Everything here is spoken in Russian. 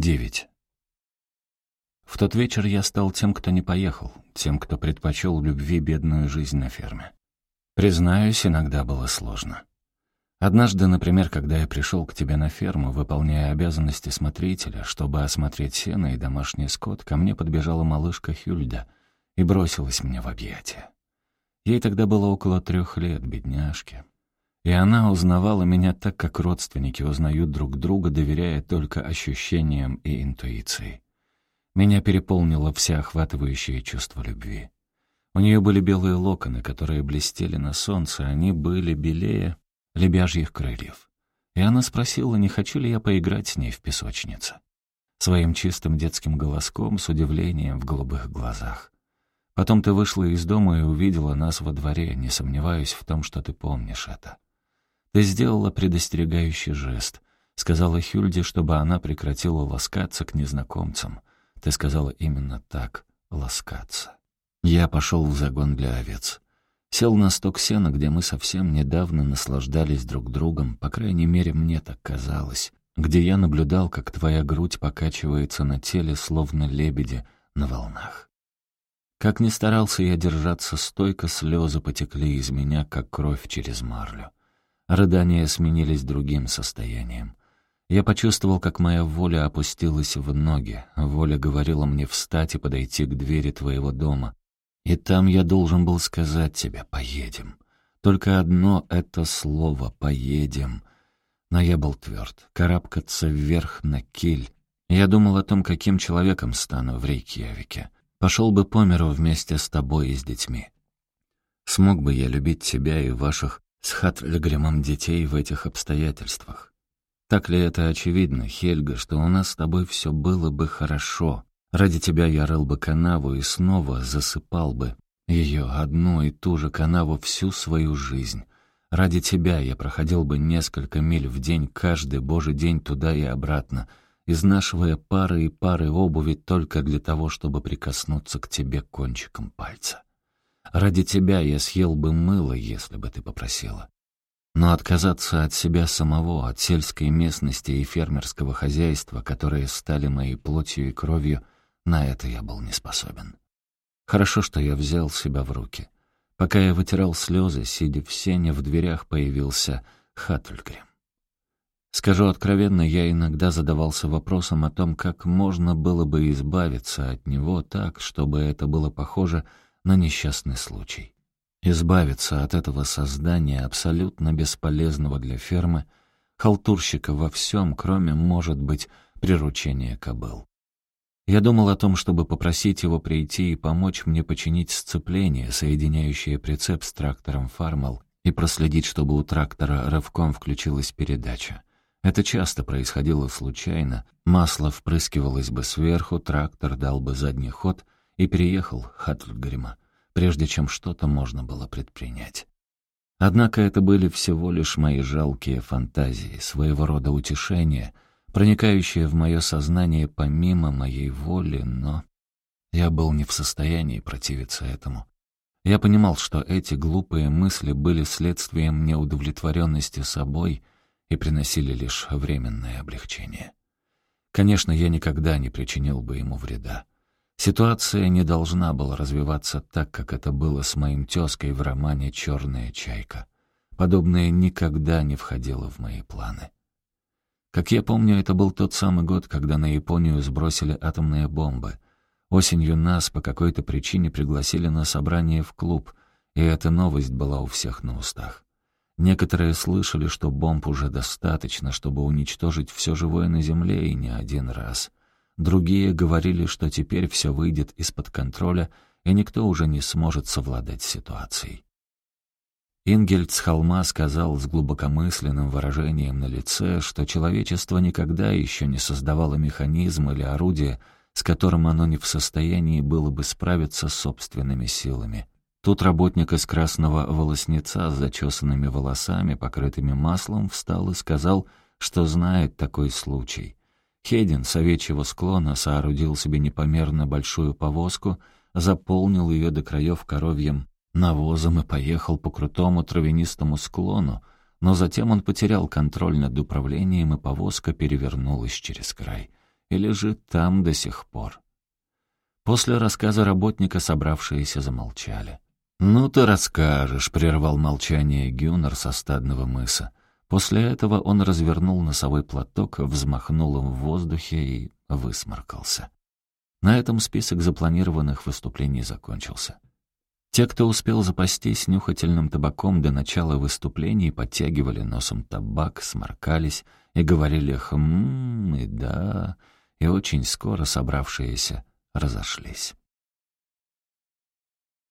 9. В тот вечер я стал тем, кто не поехал, тем, кто предпочел любви бедную жизнь на ферме. Признаюсь, иногда было сложно. Однажды, например, когда я пришел к тебе на ферму, выполняя обязанности смотрителя, чтобы осмотреть сено и домашний скот, ко мне подбежала малышка Хюльда и бросилась мне в объятия. Ей тогда было около трех лет, бедняжки. И она узнавала меня так, как родственники узнают друг друга, доверяя только ощущениям и интуиции. Меня переполнило всеохватывающее чувство любви. У нее были белые локоны, которые блестели на солнце, они были белее лебяжьих крыльев. И она спросила, не хочу ли я поиграть с ней в песочнице. Своим чистым детским голоском, с удивлением в голубых глазах. Потом ты вышла из дома и увидела нас во дворе, не сомневаюсь в том, что ты помнишь это. Ты сделала предостерегающий жест, сказала Хюльде, чтобы она прекратила ласкаться к незнакомцам. Ты сказала именно так — ласкаться. Я пошел в загон для овец. Сел на сток сена, где мы совсем недавно наслаждались друг другом, по крайней мере, мне так казалось, где я наблюдал, как твоя грудь покачивается на теле, словно лебеди на волнах. Как ни старался я держаться стойко, слезы потекли из меня, как кровь через марлю. Рыдания сменились другим состоянием. Я почувствовал, как моя воля опустилась в ноги. Воля говорила мне встать и подойти к двери твоего дома, и там я должен был сказать тебе «поедем». Только одно это слово «поедем». Но я был тверд, карабкаться вверх на киль. Я думал о том, каким человеком стану в Рейкьявике. Пошел бы по миру вместе с тобой и с детьми. Смог бы я любить тебя и ваших с Хатлегремом детей в этих обстоятельствах? Так ли это очевидно, Хельга, что у нас с тобой все было бы хорошо, Ради тебя я рыл бы канаву и снова засыпал бы ее одну и ту же канаву всю свою жизнь. Ради тебя я проходил бы несколько миль в день, каждый божий день туда и обратно, изнашивая пары и пары обуви только для того, чтобы прикоснуться к тебе кончиком пальца. Ради тебя я съел бы мыло, если бы ты попросила. Но отказаться от себя самого, от сельской местности и фермерского хозяйства, которые стали моей плотью и кровью, на это я был не способен. Хорошо, что я взял себя в руки. Пока я вытирал слезы, сидя в сене, в дверях появился Хаттельгрим. Скажу откровенно, я иногда задавался вопросом о том, как можно было бы избавиться от него так, чтобы это было похоже на несчастный случай. Избавиться от этого создания, абсолютно бесполезного для фермы, халтурщика во всем, кроме, может быть, приручения кобыл. Я думал о том, чтобы попросить его прийти и помочь мне починить сцепление, соединяющее прицеп с трактором «Фармал», и проследить, чтобы у трактора рывком включилась передача. Это часто происходило случайно. Масло впрыскивалось бы сверху, трактор дал бы задний ход и переехал Хатльгрима, прежде чем что-то можно было предпринять. Однако это были всего лишь мои жалкие фантазии, своего рода утешения — проникающее в мое сознание помимо моей воли, но я был не в состоянии противиться этому. Я понимал, что эти глупые мысли были следствием неудовлетворенности собой и приносили лишь временное облегчение. Конечно, я никогда не причинил бы ему вреда. Ситуация не должна была развиваться так, как это было с моим тезкой в романе «Черная чайка». Подобное никогда не входило в мои планы. Как я помню, это был тот самый год, когда на Японию сбросили атомные бомбы. Осенью нас по какой-то причине пригласили на собрание в клуб, и эта новость была у всех на устах. Некоторые слышали, что бомб уже достаточно, чтобы уничтожить все живое на Земле и не один раз. Другие говорили, что теперь все выйдет из-под контроля, и никто уже не сможет совладать ситуацией. Ингельд с холма сказал с глубокомысленным выражением на лице, что человечество никогда еще не создавало механизм или орудие, с которым оно не в состоянии было бы справиться с собственными силами. Тут работник из красного волосница с зачесанными волосами, покрытыми маслом, встал и сказал, что знает такой случай. Хедин с овечьего склона соорудил себе непомерно большую повозку, заполнил ее до краев коровьем навозом и поехал по крутому травянистому склону, но затем он потерял контроль над управлением, и повозка перевернулась через край. и лежит там до сих пор. После рассказа работника собравшиеся замолчали. «Ну ты расскажешь», — прервал молчание Гюнер со стадного мыса. После этого он развернул носовой платок, взмахнул им в воздухе и высморкался. На этом список запланированных выступлений закончился. Те, кто успел запастись нюхательным табаком до начала выступлений, подтягивали носом табак, сморкались и говорили «хм» и «да», и очень скоро собравшиеся разошлись.